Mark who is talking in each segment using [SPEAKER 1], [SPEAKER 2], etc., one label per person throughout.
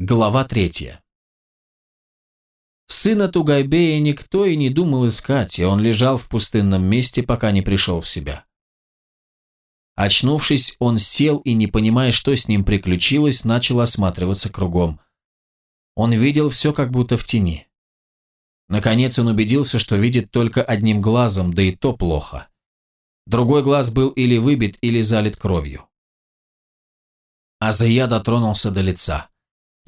[SPEAKER 1] Глава третья. Сына Тугайбея никто и не думал искать, и он лежал в пустынном месте, пока не пришел в себя. Очнувшись, он сел и, не понимая, что с ним приключилось, начал осматриваться кругом. Он видел все как будто в тени. Наконец он убедился, что видит только одним глазом, да и то плохо. Другой глаз был или выбит, или залит кровью. Азая дотронулся до лица.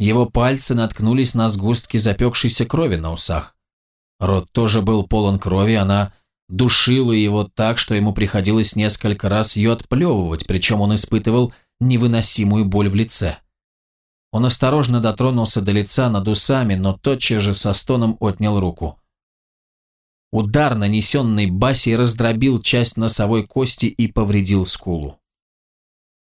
[SPEAKER 1] Его пальцы наткнулись на сгустки запекшейся крови на усах. Рот тоже был полон крови, она душила его так, что ему приходилось несколько раз ее отплевывать, причем он испытывал невыносимую боль в лице. Он осторожно дотронулся до лица над усами, но тотчас же со стоном отнял руку. Удар, нанесенный Баси, раздробил часть носовой кости и повредил скулу.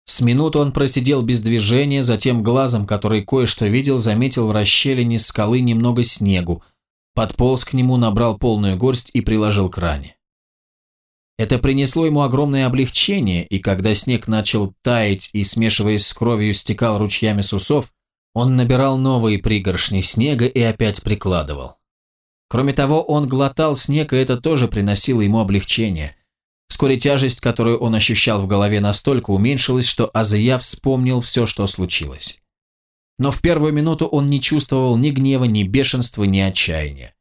[SPEAKER 1] С минуту он просидел без движения, затем глазом, который кое-что видел, заметил в расщелине скалы немного снегу, подполз к нему, набрал полную горсть и приложил к ране. Это принесло ему огромное облегчение, и когда снег начал таять и, смешиваясь с кровью, стекал ручьями с усов, он набирал новые пригоршни снега и опять прикладывал. Кроме того, он глотал снег, и это тоже приносило ему облегчение – Вскоре тяжесть, которую он ощущал в голове, настолько уменьшилась, что Азия вспомнил все, что случилось. Но в первую минуту он не чувствовал ни гнева, ни бешенства, ни отчаяния.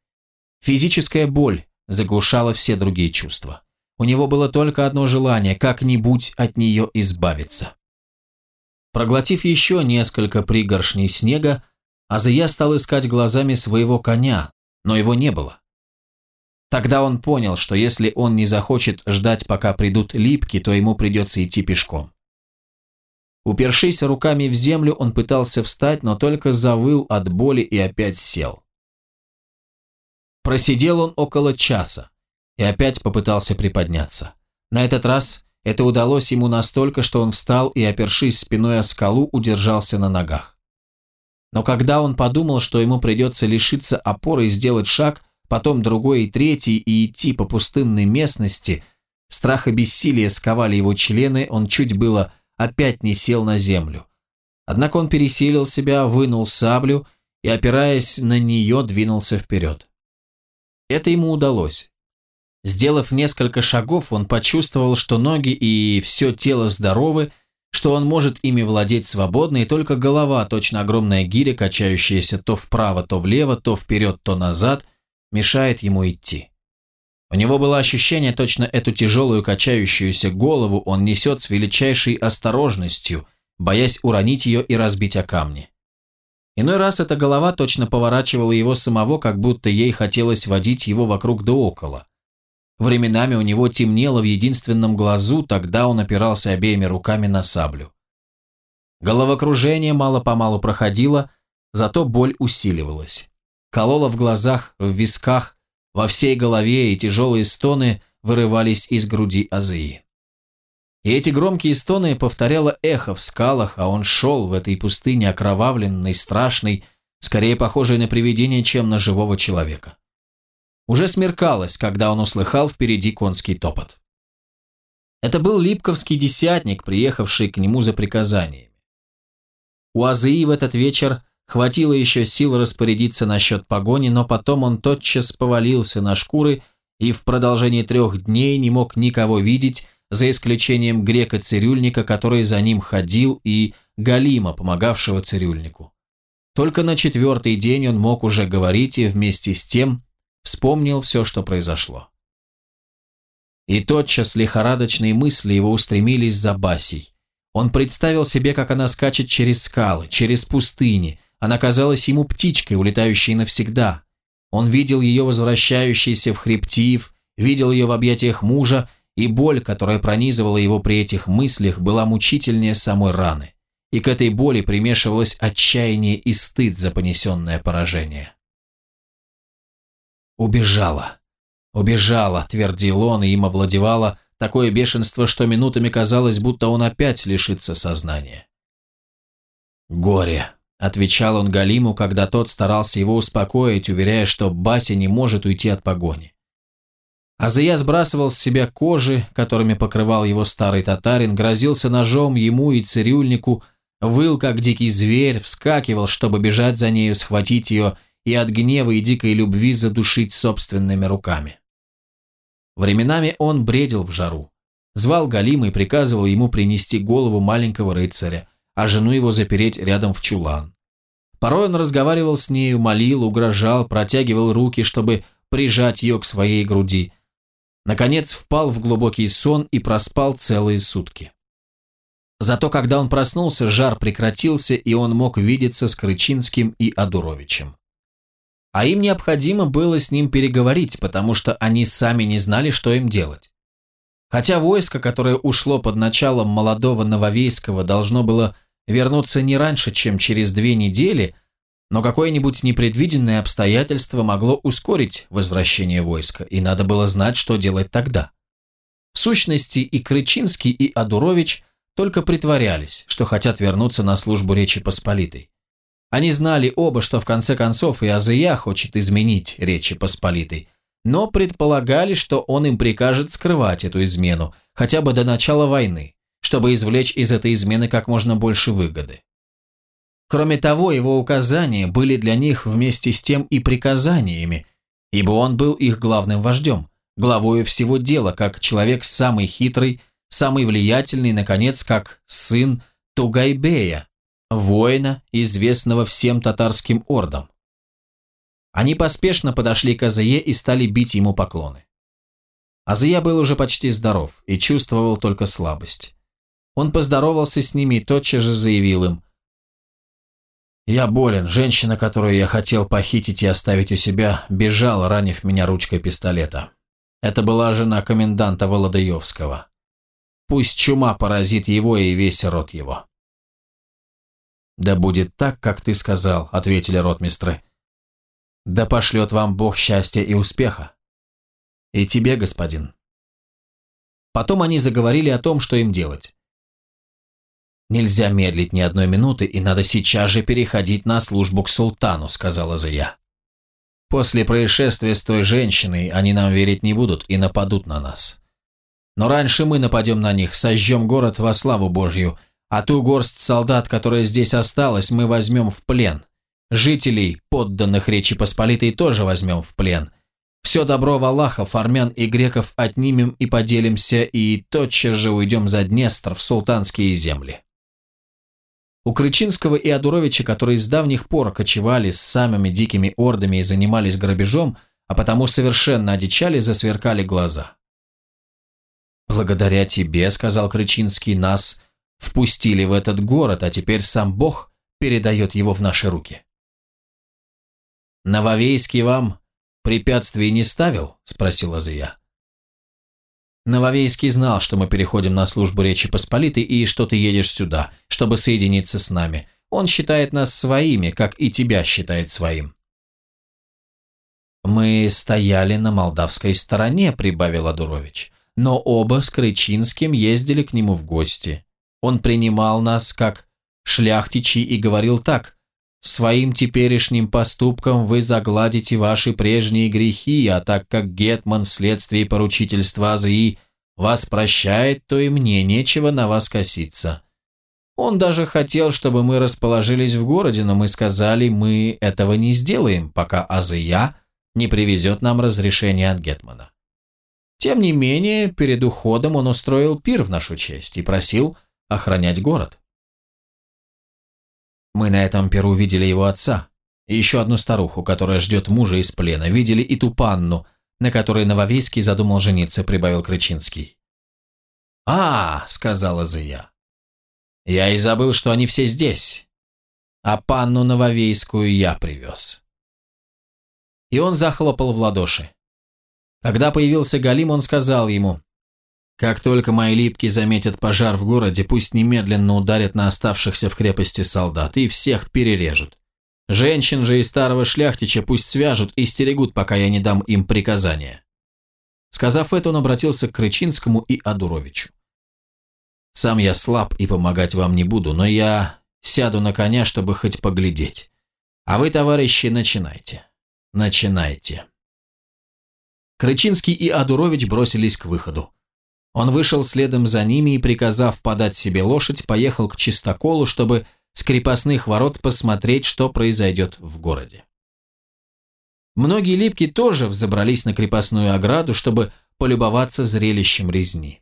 [SPEAKER 1] Физическая боль заглушала все другие чувства. У него было только одно желание – как-нибудь от нее избавиться. Проглотив еще несколько пригоршней снега, Азия стал искать глазами своего коня, но его не было. Тогда он понял, что если он не захочет ждать, пока придут липки, то ему придется идти пешком. Упершись руками в землю, он пытался встать, но только завыл от боли и опять сел. Просидел он около часа и опять попытался приподняться. На этот раз это удалось ему настолько, что он встал и, опершись спиной о скалу, удержался на ногах. Но когда он подумал, что ему придется лишиться опоры и сделать шаг, потом другой и третий, и идти по пустынной местности, страх и бессилие сковали его члены, он чуть было опять не сел на землю. Однако он пересилил себя, вынул саблю и, опираясь на нее, двинулся вперед. Это ему удалось. Сделав несколько шагов, он почувствовал, что ноги и все тело здоровы, что он может ими владеть свободно, и только голова, точно огромная гиря, качающаяся то вправо, то влево, то вперед, то назад, мешает ему идти. У него было ощущение, точно эту тяжелую качающуюся голову он несет с величайшей осторожностью, боясь уронить ее и разбить о камни. Иной раз эта голова точно поворачивала его самого, как будто ей хотелось водить его вокруг да около. Временами у него темнело в единственном глазу, тогда он опирался обеими руками на саблю. Головокружение мало-помалу проходило, зато боль усиливалась кололо в глазах, в висках, во всей голове, и тяжелые стоны вырывались из груди Азии. И эти громкие стоны повторяло эхо в скалах, а он шел в этой пустыне окровавленной, страшной, скорее похожей на привидение, чем на живого человека. Уже смеркалось, когда он услыхал впереди конский топот. Это был липковский десятник, приехавший к нему за приказаниями. У Азии в этот вечер Хватило еще сил распорядиться насчет погони, но потом он тотчас повалился на шкуры и в продолжении трех дней не мог никого видеть, за исключением грека-цирюльника, который за ним ходил, и Галима, помогавшего цирюльнику. Только на четвертый день он мог уже говорить и вместе с тем вспомнил все, что произошло. И тотчас лихорадочные мысли его устремились за Басей. Он представил себе, как она скачет через скалы, через пустыни, она казалась ему птичкой, улетающей навсегда. Он видел ее возвращающейся в хребтив, видел ее в объятиях мужа, и боль, которая пронизывала его при этих мыслях, была мучительнее самой раны. И к этой боли примешивалось отчаяние и стыд за понесенное поражение. «Убежала! Убежала!» – твердил он, и им овладевало такое бешенство, что минутами казалось, будто он опять лишится сознания. «Горе! Отвечал он Галиму, когда тот старался его успокоить, уверяя, что Бася не может уйти от погони. Азия сбрасывал с себя кожи, которыми покрывал его старый татарин, грозился ножом ему и цирюльнику, Выл, как дикий зверь, вскакивал, чтобы бежать за нею, схватить ее и от гнева и дикой любви задушить собственными руками. Временами он бредил в жару. Звал Галима и приказывал ему принести голову маленького рыцаря, а жену его запереть рядом в чулан. Порой он разговаривал с нею, молил, угрожал, протягивал руки, чтобы прижать ее к своей груди. Наконец впал в глубокий сон и проспал целые сутки. Зато когда он проснулся, жар прекратился, и он мог видеться с Крычинским и Адуровичем. А им необходимо было с ним переговорить, потому что они сами не знали, что им делать. Хотя войско, которое ушло под началом молодого Нововейского, должно было вернуться не раньше, чем через две недели, но какое-нибудь непредвиденное обстоятельство могло ускорить возвращение войска, и надо было знать, что делать тогда. В сущности, и Крычинский, и Адурович только притворялись, что хотят вернуться на службу Речи Посполитой. Они знали оба, что в конце концов и Азия хочет изменить Речи Посполитой, но предполагали, что он им прикажет скрывать эту измену, хотя бы до начала войны, чтобы извлечь из этой измены как можно больше выгоды. Кроме того, его указания были для них вместе с тем и приказаниями, ибо он был их главным вождем, главою всего дела, как человек самый хитрый, самый влиятельный, наконец, как сын Тугайбея, воина, известного всем татарским ордам. Они поспешно подошли к Азае и стали бить ему поклоны. Азия был уже почти здоров и чувствовал только слабость. Он поздоровался с ними и тотчас же заявил им, «Я болен. Женщина, которую я хотел похитить и оставить у себя, бежала, ранив меня ручкой пистолета. Это была жена коменданта Володаевского. Пусть чума поразит его и весь род его». «Да будет так, как ты сказал», — ответили ротмистры. «Да пошлет вам Бог счастья и успеха». «И тебе, господин». Потом они заговорили о том, что им делать. «Нельзя медлить ни одной минуты, и надо сейчас же переходить на службу к султану», — сказала Зая. «После происшествия с той женщиной они нам верить не будут и нападут на нас. Но раньше мы нападем на них, сожжем город во славу Божью, а ту горсть солдат, которая здесь осталась, мы возьмем в плен. Жителей, подданных Речи Посполитой, тоже возьмем в плен. Все добро Валахов, армян и греков отнимем и поделимся, и тотчас же уйдем за Днестр в султанские земли. У Крычинского и Адуровича, которые с давних пор кочевали с самыми дикими ордами и занимались грабежом, а потому совершенно одичали, засверкали глаза. «Благодаря тебе, — сказал Крычинский, — нас впустили в этот город, а теперь сам Бог передает его в наши руки. «Нововейский вам препятствий не ставил?» – спросила Зия. Нововейский знал, что мы переходим на службу Речи Посполитой и что ты едешь сюда, чтобы соединиться с нами. Он считает нас своими, как и тебя считает своим. «Мы стояли на молдавской стороне», – прибавил Адурович, «но оба с Крычинским ездили к нему в гости. Он принимал нас как шляхтичи и говорил так, «Своим теперешним поступком вы загладите ваши прежние грехи, а так как Гетман вследствие поручительства Азии вас прощает, то и мне нечего на вас коситься». Он даже хотел, чтобы мы расположились в городе, но мы сказали, мы этого не сделаем, пока Азия не привезет нам разрешение от Гетмана. Тем не менее, перед уходом он устроил пир в нашу честь и просил охранять город. Мы на этом перу видели его отца, и еще одну старуху, которая ждет мужа из плена, видели и ту панну, на которой Нововейский задумал жениться, прибавил Крычинский. «А, — сказала Зия, — я и забыл, что они все здесь, а панну Нововейскую я привез». И он захлопал в ладоши. Когда появился Галим, он сказал ему, как только мои липки заметят пожар в городе, пусть немедленно ударят на оставшихся в крепости солдат и всех перережут. Женщин же и старого шляхтича пусть свяжут и стерегут, пока я не дам им приказания. Сказав это, он обратился к Крычинскому и Адуровичу. «Сам я слаб и помогать вам не буду, но я сяду на коня, чтобы хоть поглядеть. А вы, товарищи, начинайте. Начинайте». Крычинский и Адурович бросились к выходу. Он вышел следом за ними и, приказав подать себе лошадь, поехал к чистоколу, чтобы с крепостных ворот посмотреть, что произойдет в городе. Многие липки тоже взобрались на крепостную ограду, чтобы полюбоваться зрелищем резни.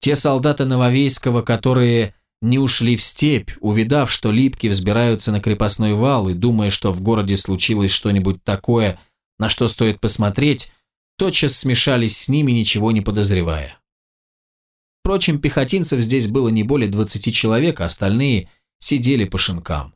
[SPEAKER 1] Те солдаты Нововейского, которые не ушли в степь, увидав, что липки взбираются на крепостной вал и думая, что в городе случилось что-нибудь такое, на что стоит посмотреть, тотчас смешались с ними, ничего не подозревая. Впрочем, пехотинцев здесь было не более 20 человек, а остальные сидели по шинкам.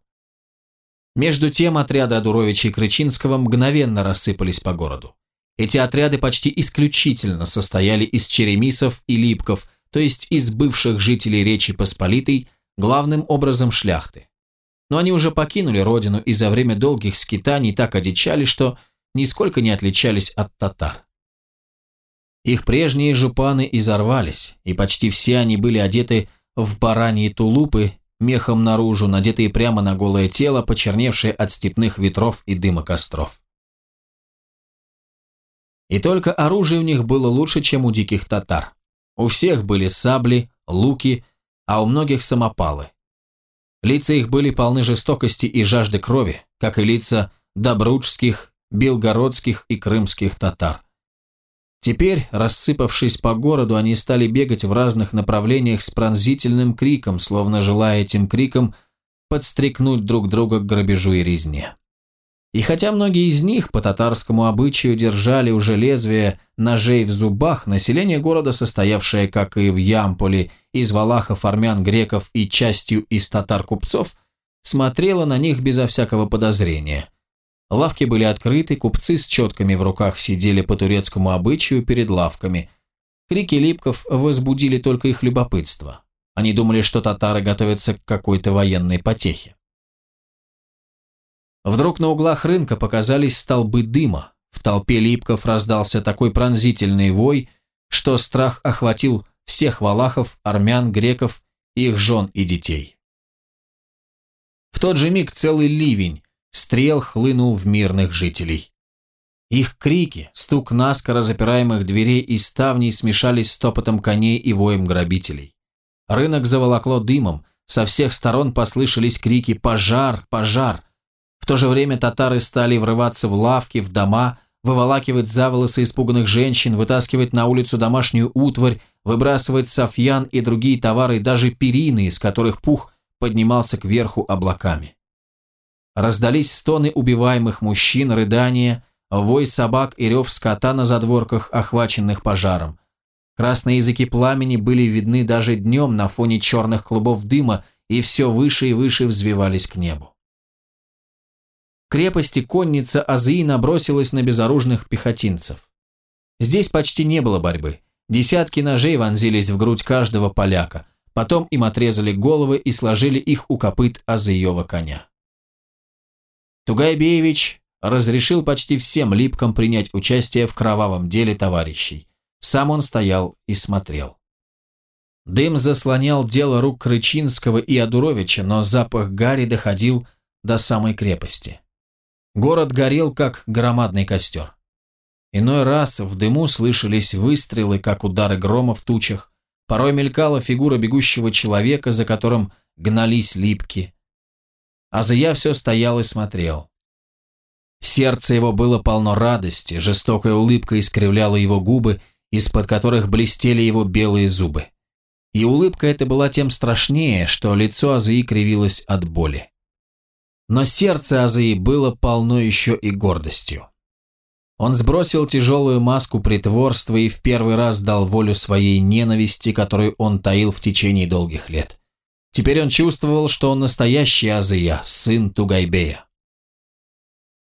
[SPEAKER 1] Между тем отряды Адуровича и Крычинского мгновенно рассыпались по городу. Эти отряды почти исключительно состояли из черемисов и липков, то есть из бывших жителей Речи Посполитой, главным образом шляхты. Но они уже покинули родину и за время долгих скитаний так одичали, что нисколько не отличались от татар. Их прежние жупаны изорвались, и почти все они были одеты в бараньи тулупы, мехом наружу, надетые прямо на голое тело, почерневшие от степных ветров и дыма костров. И только оружие у них было лучше, чем у диких татар. У всех были сабли, луки, а у многих самопалы. Лица их были полны жестокости и жажды крови, как и лица добруджских, белгородских и крымских татар. Теперь, рассыпавшись по городу, они стали бегать в разных направлениях с пронзительным криком, словно желая этим криком подстрекнуть друг друга к грабежу и резне. И хотя многие из них по татарскому обычаю держали уже лезвие ножей в зубах, население города, состоявшее, как и в Ямполе, из валахов, армян, греков и частью из татар-купцов, смотрело на них безо всякого подозрения. Лавки были открыты, купцы с четками в руках сидели по турецкому обычаю перед лавками. Крики липков возбудили только их любопытство. Они думали, что татары готовятся к какой-то военной потехе. Вдруг на углах рынка показались столбы дыма. В толпе липков раздался такой пронзительный вой, что страх охватил всех валахов, армян, греков, их жен и детей. В тот же миг целый ливень стрел хлынул в мирных жителей. Их крики, стук наскоро запираемых дверей и ставней смешались с топотом коней и воем грабителей. Рынок заволокло дымом, со всех сторон послышались крики «Пожар! Пожар!», то же время татары стали врываться в лавки, в дома, выволакивать за волосы испуганных женщин, вытаскивать на улицу домашнюю утварь, выбрасывать софьян и другие товары, даже перины, из которых пух поднимался кверху облаками. Раздались стоны убиваемых мужчин, рыдания, вой собак и рев скота на задворках, охваченных пожаром. Красные языки пламени были видны даже днем на фоне черных клубов дыма, и все выше и выше взвивались к небу крепости конница Азии набросилась на безоружных пехотинцев. Здесь почти не было борьбы. Десятки ножей вонзились в грудь каждого поляка. Потом им отрезали головы и сложили их у копыт Азыева коня. Тугайбеевич разрешил почти всем липкам принять участие в кровавом деле товарищей. Сам он стоял и смотрел. Дым заслонял дело рук Крычинского и Адуровича, но запах гари доходил до самой крепости. Город горел, как громадный костер. Иной раз в дыму слышались выстрелы, как удары грома в тучах. Порой мелькала фигура бегущего человека, за которым гнались липки. А Зая все стоял и смотрел. Сердце его было полно радости, жестокая улыбка искривляла его губы, из-под которых блестели его белые зубы. И улыбка эта была тем страшнее, что лицо Азии кривилось от боли. Но сердце Азии было полно еще и гордостью. Он сбросил тяжелую маску притворства и в первый раз дал волю своей ненависти, которую он таил в течение долгих лет. Теперь он чувствовал, что он настоящий Азия, сын Тугайбея.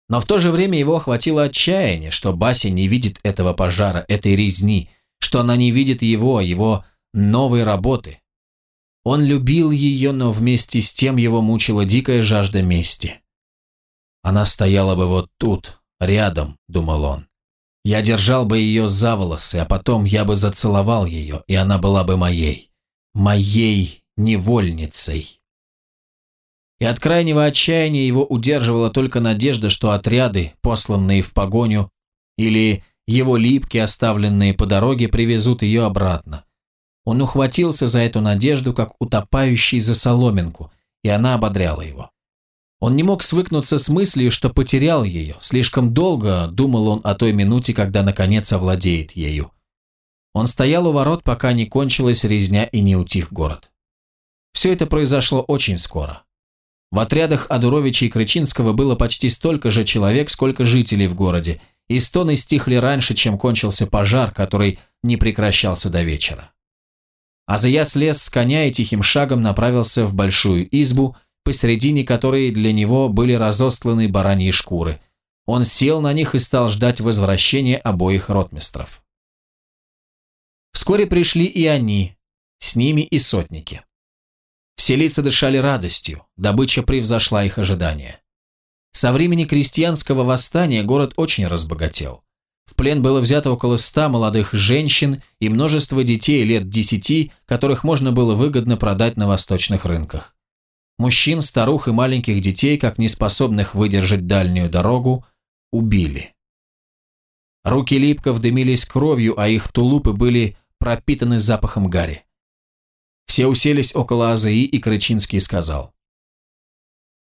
[SPEAKER 1] Но в то же время его охватило отчаяние, что Бася не видит этого пожара, этой резни, что она не видит его, его новой работы, он любил ее, но вместе с тем его мучила дикая жажда мести. Она стояла бы вот тут, рядом, думал он. Я держал бы ее за волосы, а потом я бы зацеловал ее, и она была бы моей. Моей невольницей. И от крайнего отчаяния его удерживала только надежда, что отряды, посланные в погоню, или его липки, оставленные по дороге, привезут ее обратно. Он ухватился за эту надежду, как утопающий за соломинку, и она ободряла его. Он не мог свыкнуться с мыслью, что потерял ее. Слишком долго думал он о той минуте, когда наконец овладеет ею. Он стоял у ворот, пока не кончилась резня и не утих город. Все это произошло очень скоро. В отрядах Адуровича и Крычинского было почти столько же человек, сколько жителей в городе, и стоны стихли раньше, чем кончился пожар, который не прекращался до вечера. Азия слез с коня и тихим шагом направился в большую избу, посередине которой для него были разостланы бараньи шкуры. Он сел на них и стал ждать возвращения обоих ротмистров. Вскоре пришли и они, с ними и сотники. Все лица дышали радостью, добыча превзошла их ожидания. Со времени крестьянского восстания город очень разбогател. В плен было взято около ста молодых женщин и множество детей лет десяти, которых можно было выгодно продать на восточных рынках. Мужчин, старух и маленьких детей, как неспособных выдержать дальнюю дорогу, убили. Руки Липков дымились кровью, а их тулупы были пропитаны запахом гари. Все уселись около Азаи, и Крычинский сказал.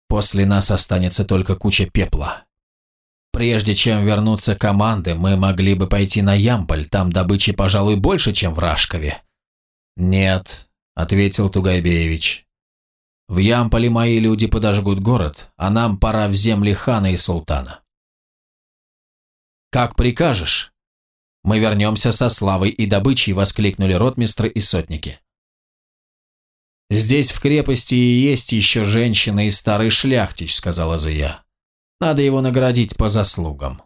[SPEAKER 1] «После нас останется только куча пепла. Прежде чем вернуться команды, мы могли бы пойти на Ямполь, там добычи, пожалуй, больше, чем в Рашкове». «Нет», — ответил Тугайбеевич. «В Ямполе мои люди подожгут город, а нам пора в земли хана и султана». «Как прикажешь?» «Мы вернемся со славой и добычей», — воскликнули ротмистры и сотники. «Здесь в крепости и есть еще женщина и старый шляхтич», — сказала Зая. Надо его наградить по заслугам.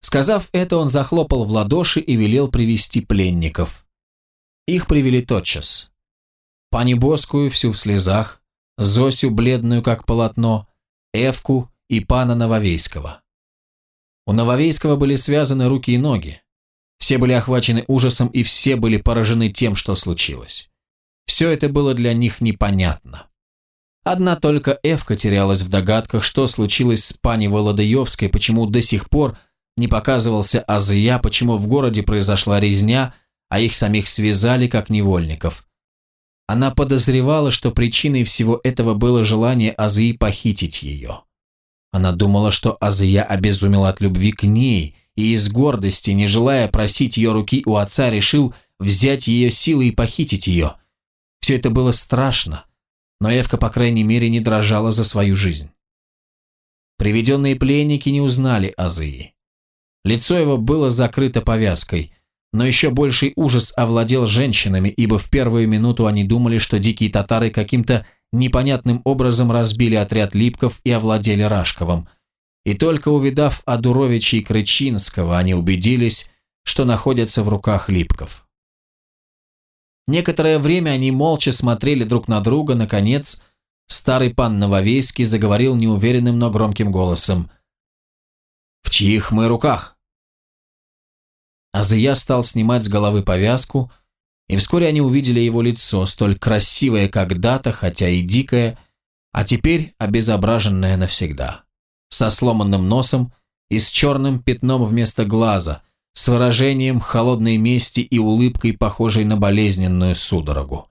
[SPEAKER 1] Сказав это, он захлопал в ладоши и велел привести пленников. Их привели тотчас. Пани Боскую всю в слезах, Зосю бледную как полотно, Эвку и пана Нововейского. У Нововейского были связаны руки и ноги. Все были охвачены ужасом и все были поражены тем, что случилось. Все это было для них непонятно. Одна только Эвка терялась в догадках, что случилось с пани Володаевской, почему до сих пор не показывался Азия, почему в городе произошла резня, а их самих связали как невольников. Она подозревала, что причиной всего этого было желание Азии похитить ее. Она думала, что Азия обезумела от любви к ней и из гордости, не желая просить ее руки у отца, решил взять ее силы и похитить ее. Все это было страшно, но Эвка, по крайней мере, не дрожала за свою жизнь. Приведенные пленники не узнали Азии. Лицо его было закрыто повязкой, но еще больший ужас овладел женщинами, ибо в первую минуту они думали, что дикие татары каким-то непонятным образом разбили отряд Липков и овладели Рашковым. И только увидав Адуровича и Крычинского, они убедились, что находятся в руках Липков. Некоторое время они молча смотрели друг на друга, наконец, старый пан Нововейский заговорил неуверенным, но громким голосом. «В чьих мы руках?» Азия стал снимать с головы повязку, и вскоре они увидели его лицо, столь красивое когда-то, хотя и дикое, а теперь обезображенное навсегда, со сломанным носом и с черным пятном вместо глаза, с выражением холодной мести и улыбкой, похожей на болезненную судорогу.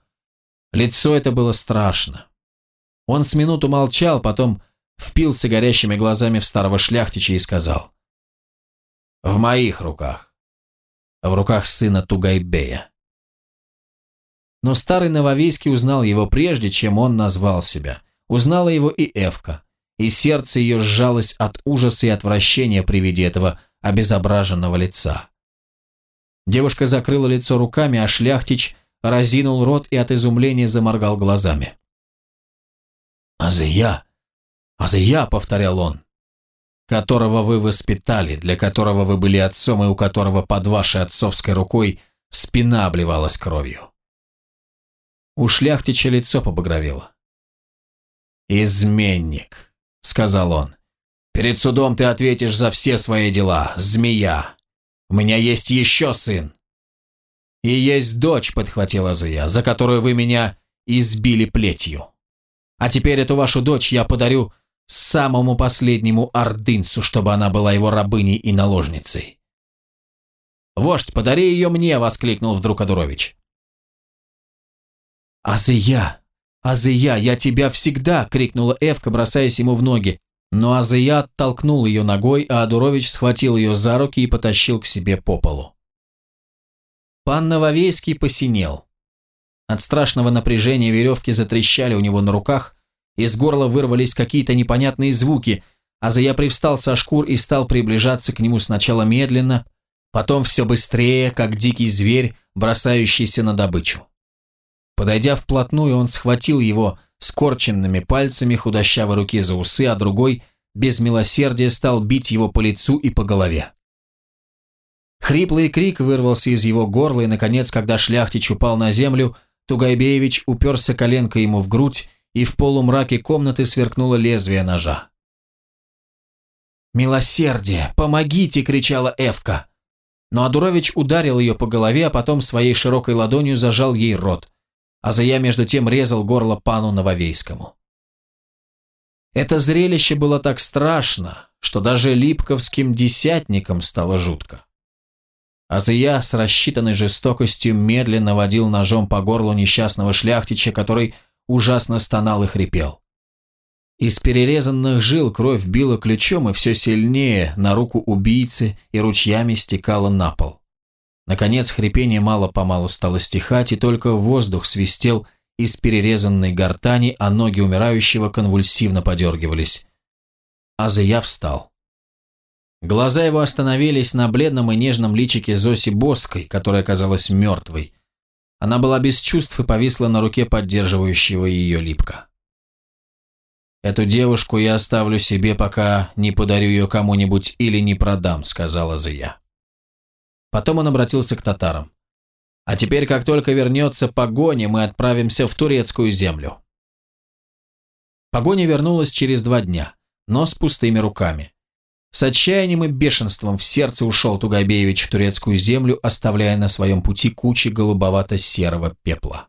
[SPEAKER 1] Лицо это было страшно. Он с минуту молчал, потом впился горящими глазами в старого шляхтича и сказал «В моих руках, в руках сына Тугайбея». Но старый Нововейский узнал его прежде, чем он назвал себя. Узнала его и Эвка, и сердце ее сжалось от ужаса и отвращения при виде этого обезображенного лица. Девушка закрыла лицо руками, а шляхтич разинул рот и от изумления заморгал глазами. «Азия! Азия!» — повторял он. «Которого вы воспитали, для которого вы были отцом и у которого под вашей отцовской рукой спина обливалась кровью». У шляхтича лицо побагровело. «Изменник», — сказал он. Перед судом ты ответишь за все свои дела, змея. У меня есть еще сын. И есть дочь, подхватила Зая, за которую вы меня избили плетью. А теперь эту вашу дочь я подарю самому последнему ордынцу, чтобы она была его рабыней и наложницей. «Вождь, подари ее мне!» — воскликнул вдруг Адурович. «Азия! «Азия, я тебя всегда!» – крикнула Эвка, бросаясь ему в ноги. Но Азия оттолкнул ее ногой, а Адурович схватил ее за руки и потащил к себе по полу. Пан Нововейский посинел. От страшного напряжения веревки затрещали у него на руках, из горла вырвались какие-то непонятные звуки, Азия привстал со шкур и стал приближаться к нему сначала медленно, потом все быстрее, как дикий зверь, бросающийся на добычу. Подойдя вплотную, он схватил его скорченными пальцами худощавой руки за усы, а другой, без милосердия, стал бить его по лицу и по голове. Хриплый крик вырвался из его горла, и, наконец, когда шляхтич упал на землю, Тугайбеевич уперся коленкой ему в грудь, и в полумраке комнаты сверкнуло лезвие ножа. «Милосердие! Помогите!» – кричала Эвка. Но Адурович ударил ее по голове, а потом своей широкой ладонью зажал ей рот а Зая между тем резал горло пану Нововейскому. Это зрелище было так страшно, что даже липковским десятникам стало жутко. Азия с рассчитанной жестокостью медленно водил ножом по горлу несчастного шляхтича, который ужасно стонал и хрипел. Из перерезанных жил кровь била ключом и все сильнее на руку убийцы и ручьями стекала на пол. Наконец хрипение мало-помалу стало стихать, и только воздух свистел из перерезанной гортани, а ноги умирающего конвульсивно подергивались. Азия встал. Глаза его остановились на бледном и нежном личике Зоси Боской, которая казалась мертвой. Она была без чувств и повисла на руке поддерживающего ее липка. «Эту девушку я оставлю себе, пока не подарю ее кому-нибудь или не продам», — сказала Зия. Потом он обратился к татарам. «А теперь, как только вернется погоня, мы отправимся в турецкую землю». Погоня вернулась через два дня, но с пустыми руками. С отчаянием и бешенством в сердце ушел Тугайбеевич в турецкую землю, оставляя на своем пути кучи голубовато-серого пепла.